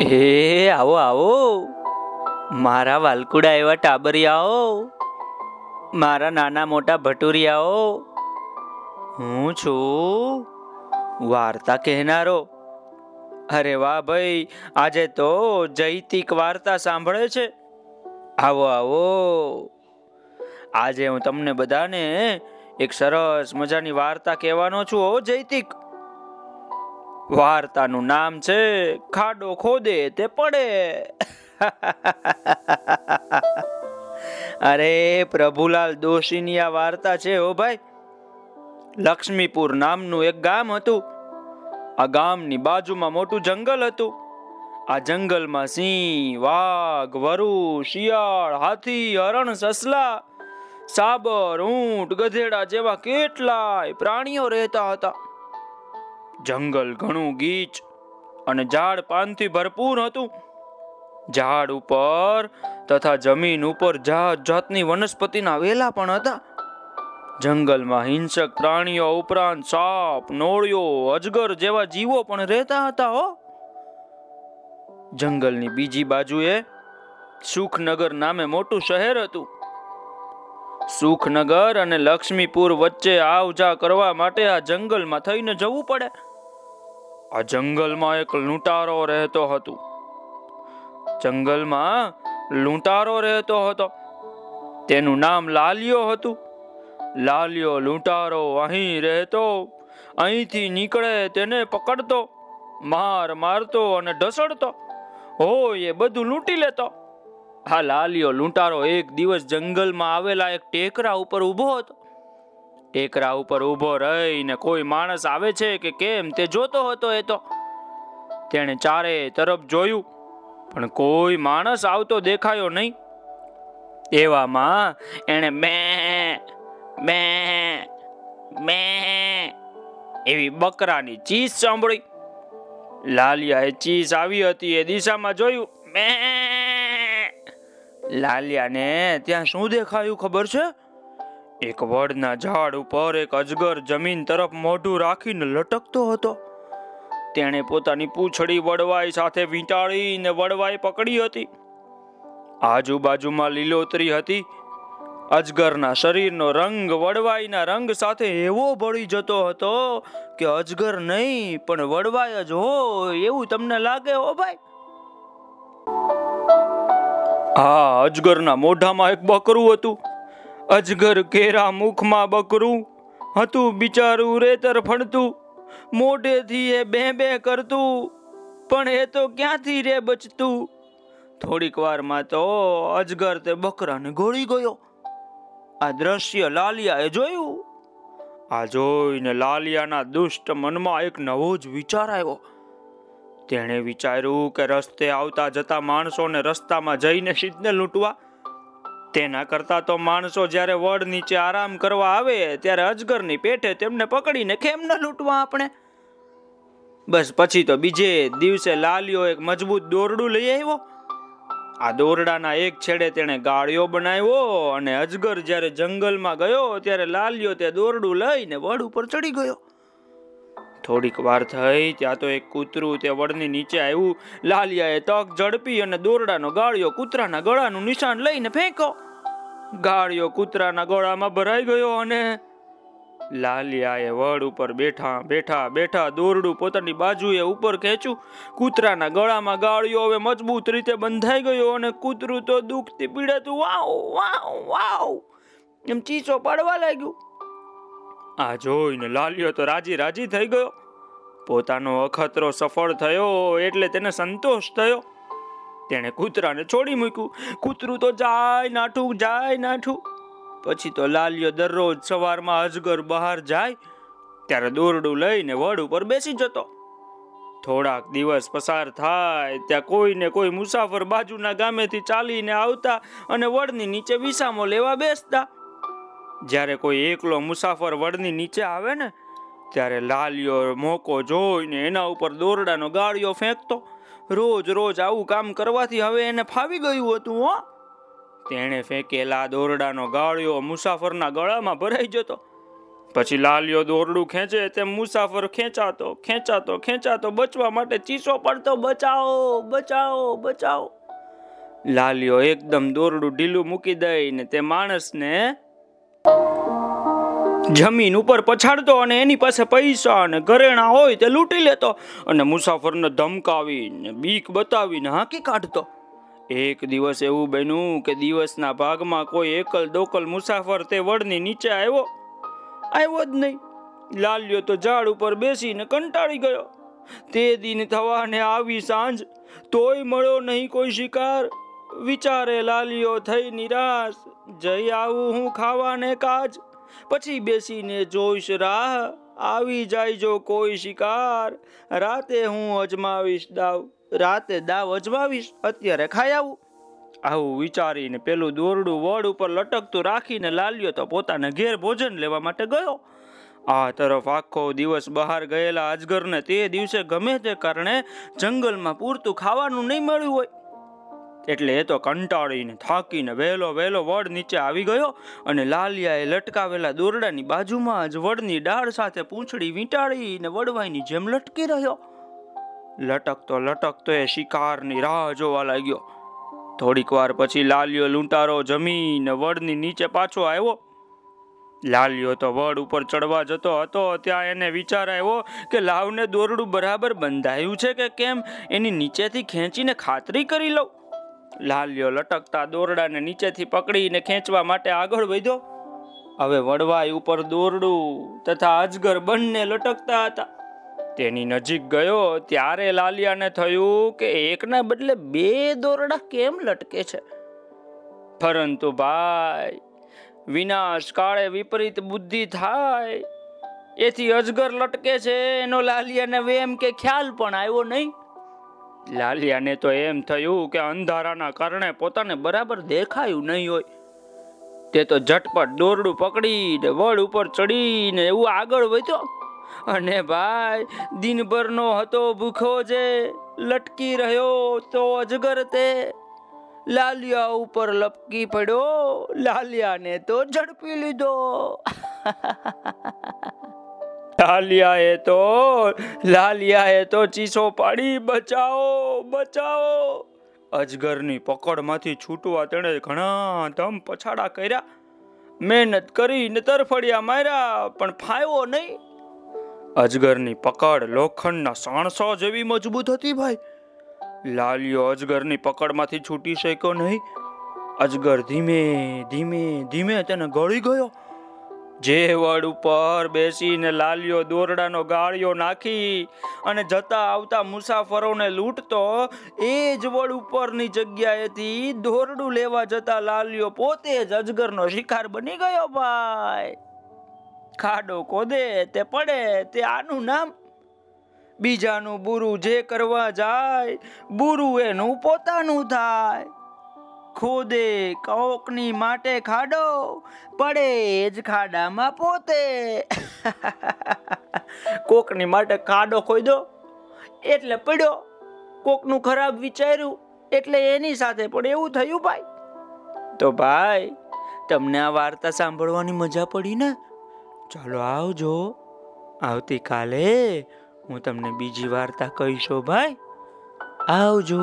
એ, આવો આવો. મારા વાલકુડા એવા ટાબરિયાઓ. મારા નાના મોટા ભટુરિયાઓ. હું છું વાર્તા કહેનારો. અરે વાહ ભાઈ, આજે તો જૈતિક વાર્તા સાંભળે છે. આવો આવો. આજે હું તમને બધાને એક સરસ મજાની વાર્તા કહેવાનો છું ઓ જૈતિક. વાર્તાનું નામ છે, ખાડો ખોદે તે પડે. અરે, પ્રભુલાલ દોશીની આ વાર્તા છે ઓ ભાઈ. લક્ષ્મીપુર નામનું એક ગામ હતું. આ ગામની બાજુમાં મોટું જંગલ હતું. આ જંગલમાં સિંહ, વાઘ, વરુ, શિયાળ, હાથી, હરણ, સસલા, સાબર, ઊંટ, ગધેડા જેવા કેટલાય પ્રાણીઓ રહેતા હતા. જંગલ ઘણું ગીચ અને ઝાડ પાનથી ભરપૂર હતું. ઝાડ ઉપર તથા જમીન ઉપર જાત જાતની વનસ્પતિના વેલા પણ હતા. જંગલમાં હિંસક પ્રાણીઓ ઉપરાંત સાપ, નોળિયો, અજગર જેવા જીવો પણ રહેતા હતા હો. જંગલની બીજી બાજુએ સુખનગર નામે મોટું શહેર હતું. સુખનગર અને લક્ષ્મીપુર વચ્ચે આવ જા કરવા માટે આ જંગલમાં થઈને જવું પડે. આ જંગલમાં એક લૂંટારો રહેતો હતો. જંગલમાં લૂંટારો રહેતો હતો. તેનું નામ લાલિયો હતું. લાલિયો લૂંટારો અહીં રહેતો, અહીંથી નીકળે તેને પકડતો, માર મારતો અને ઢસડતો. હોય એ બધું લૂંટી લેતો. હા લાલિયો લૂંટારો એક દિવસ જંગલમાં આવેલા એક ટેકરા ઉપર ઊભો હતો. ટેકરા ઉપર ઊભો રહીને કોઈ માણસ આવે છે કે કેમ? તે જોતો હતો એ તો. તેણે ચારે તરફ જોયું, પણ કોઈ માણસ આવતો દેખાયો નહીં. એવામાં એણે બે બે બે એવી બકરાની ચીસ સાંભળી. લાલિયાએ ચીસ આવી હતી એ દિશામાં જોયું, મેં. લાલિયાને ત્યાં શું દેખાયું ખબર છે? એક વડના ઝાડ ઉપર એક અજગર જમીન તરફ મોઢું રાખીને લટકતો હતો. તેણે પોતાની પૂંછડી વડવાઈ સાથે વીંટાળીને વડવાઈ પકડી હતી. આજુબાજુમાં લીલોતરી હતી. અજગરના શરીરનો રંગ વડવાઈના રંગ સાથે એવો ભળી જતો હતો કે અજગર નહીં, પણ વડવાઈ જ હોય એવું તમને લાગે હો ભાઈ? હા અજગરના મોઢામાં એક બકરું હતું. અજગર કેરા મુખમાં બકરું હતું બિચારું રેતર ફણતું, મોઢેથી એ બે બે કરતું, પણ એ તો ક્યાંથી રે બચતું? થોડીક વારમાં તો અજગર તે બકરાને ગોળી ગયો. આ દ્રશ્ય લાલિયાએ જોયું. આ જોઈને લાલિયાના દુષ્ટ મનમાં એક નવો જ વિચાર આવ્યો. તેણે વિચાર્યું કે રસ્તે આવતા જતા માણસોને રસ્તામાં જઈને સિદ્ધને લૂંટવા તેના કરતા તો માણસો જ્યારે વડ નીચે આરામ કરવા આવે, ત્યારે અજગરની પેઠે તેમને પકડીને કેમ ન લૂંટવા આપણે? બસ પછી તો બીજે દિવસે લાલિયો એક મજબૂત દોરડું લઈ આવ્યો. આ દોરડાના એક છેડે તેણે ગાળિયો બનાવ્યો અને અજગર જ્યારે જંગલમાં ગયો, ત્યારે લાલિયો તે દોરડું લઈને વડ ઉપર ચડી ગયો. થોડીક વાર થઈ, ત્યાં તો એક કૂતરું તે વડની નીચે આવ્યું. લાલિયાએ તક ઝડપી અને દોરડાનો ગાળિયો, કૂતરાના ગળાનું નિશાન લઈને ફેંકો. ગાળિયો કૂતરાના ગળામાં ભરાઈ ગયો અને લાલિયાએ વડ ઉપર બેઠા બેઠા બેઠા દોરડું પોતાની બાજુએ ઉપર ખેંચ્યું. કૂતરાના ગળામાં ગાળિયો, હવે મજબૂત રીતે બંધાઈ ગયો અને કૂતરું તો દુઃખથી પીડાતું વાવ વાવ વાવ. એમ ચીસો પાડવા લાગ્યું. આ જોઈને લાલિયો તો રાજી રાજી થઈ ગયો. પોતાનો અખતરો સફળ થયો એટલે તેને સંતોષ થયો. તેણે કૂતરાને છોડી મૂક્યું. કૂતરું તો જાય નાઠું જાય નાઠું. પછી તો લાલિયો દરરોજ સવારમાં અજગર બહાર જાય, ત્યારે દોરડું લઈને વડ ઉપર બેસી જતો. થોડાક દિવસ પસાર થાય, ત્યાં કોઈને કોઈ મુસાફર બાજુના ગામેથી ચાલીને આવતા અને વડની નીચે વિસામો લેવા બેસતા. જ્યારે કોઈ એકલો મુસાફર વડની નીચે આવે ને, ત્યારે લાલિયો મોકો જોઈને એના ઉપર દોરડાનો ગાળિયો ફેંકતો. રોજ રોજ આવું કામ કરવાથી હવે એને ફાવી ગયું હતું, હો. તેણે ફેંકેલા દોરડાનો ગાળિયો મુસાફરના ગળામાં ભરાઈ જતો. પછી લાલિયો દોરડું ખેંચે તેમ મુસાફર ખેંચાતો ખેંચાતો ખેંચાતો, બચવા માટે ચીસો પડતો બચાવો બચાવો બચાવો લાલિયો એકદમ દોરડું ઢીલું મૂકી દઈને તે માણસને જમીન ઉપર પછાડતો અને એની પાસે પૈસા અને ઘરેણા હોય તે લૂંટી લેતો અને મુસાફરને ધમકાવીને બીક બતાવીને હાંકી કાઢતો. એક દિવસ એવું બન્યું કે દિવસના ભાગમાં કોઈ એકલ દોકલ મુસાફર તે વડની નીચે આવ્યો. આવ્યો જ નહીં. લાલ્યો તો ઝાડ ઉપર બેસીને કંટાળી ગયો. તે દિન થવાને આવી સાંજ. તોય મળ્યો નહીં કોઈ શિકાર. વિચારે લાલિયો થઈ નિરાશ, જઈ આવું હું ખાવાને કાજ. પછી બેસીને જોઈશ રાહ, આવી જાય જો કોઈ શિકાર. રાતે હું અજમાવીશ દાવ, રાતે દાવ અજમાવીશ, અત્યારે ખાઈ આવું. આવું વિચારીને પેલું દોરડું વડ ઉપર લટકતું રાખીને લાલ્યો તો પોતાના ઘેર ભોજન લેવા માટે ગયો. આ તરફ આખો દિવસ બહાર ગયેલા અજગરને તે દિવસે ગમે તે કારણે જંગલમાં પૂરતું ખાવાનું નહીં મળ્યું હોય. એટલે એ તો કંટાળીને થાકીને વહેલો વહેલો વડ નીચે આવી ગયો અને લાલિયાએ લટકાવેલા દોરડાની બાજુમાં જ વડની ડાળ સાથે પૂંછડી વીંટાળીને વડવાઈની જેમ લટકી રહ્યો. લટકતો લટકતો એ શિકારની રાહ જોવા લાગ્યો. થોડીક વાર પછી લાલિયો લૂંટારો જમીને વડની નીચે પાછો આવ્યો. લાલિયો તો વડ ઉપર ચડવા જતો હતો, ત્યાં એને વિચાર આવ્યો કે લાવને દોરડું બરાબર બંધાયું છે કે કેમ? એની નીચેથી ખેંચીને ખાતરી કરી લઉં. લાલિયો લટકતા દોરડાને નીચેથી પકડીને ખેંચવા માટે આગળ વધ્યો. હવે વડવાઈ ઉપર દોરડું તથા અજગર બંને લટકતા હતા. તેની નજીક ગયો ત્યારે લાલિયાને થયું કે એકના બદલે બે દોરડા કેમ લટકે છે? પરંતુ ભાઈ, વિનાશ કાળે વિપરીત બુદ્ધિ થાય. એથી અજગર લટકે છે એનો લાલિયાને વેમ કે ખ્યાલ પણ આવ્યો નહીં. લાલિયાને તો એમ થયું કે અંધારાના કારણે પોતાને બરાબર દેખાયું નહીં હોય. તે તો ઝટપટ દોરડું પકડીને વડ ઉપર ચડીને એવું આગળ વધ્યો. અને ભાઈ, દિનભરનો હતો ભૂખો જે લટકી રહ્યો તો અજગર તે લાલિયા ઉપર લપકી પડ્યો, લાલિયાને તો ઝડપી લીધો. લાલિયાએ તો લાલિયાએ તો ચીસો પાડી બચાવો બચાવો અજગરની પકડમાંથી છૂટવા તેણે ઘણા ધમ પછાડા કર્યા. મહેનત કરીને તરફડિયા માર્યા, પણ ફાયો નહીં. અજગરની પકડ લોખંડના સાણસો જેવી મજબૂત હતી ભાઈ. લાલિયો અજગરની પકડમાંથી છૂટી શક્યો નહીં. અજગર ધીમે ધીમે ધીમે તેને ગળી ગયો. જે વડ ઉપર બેસીને લાલ્યો દોરડાનો ગાળિયો નાખી અને જતા આવતા મુસાફરોને લૂંટતો, એ જ વડ ઉપરની જગ્યાએથી દોરડું લેવા જતા લાલિયો પોતે જ અજગરનો શિકાર બની ગયો ભાઈ. ખાડો કોદે તે પડે, તે આનું નામ બીજાનું બુરું જે કરવા જાય બુરું એનું પોતાનું થાય. ખોદે, કોકની માટે ખાડો પડે જ ખાડામાં પોતે. કોકની માટે ખાડો ખોદો એટલે પડ્યો. કોકનું ખરાબ વિચાર્યું એટલે એની સાથે પણ એવું થયું ભાઈ. તો ભાઈ, તમને આ વાર્તા સાંભળવાની મજા પડી ને? ચાલો આવજો. આવતીકાલે હું તમને બીજી વાર્તા કહીશો ભાઈ. આવજો.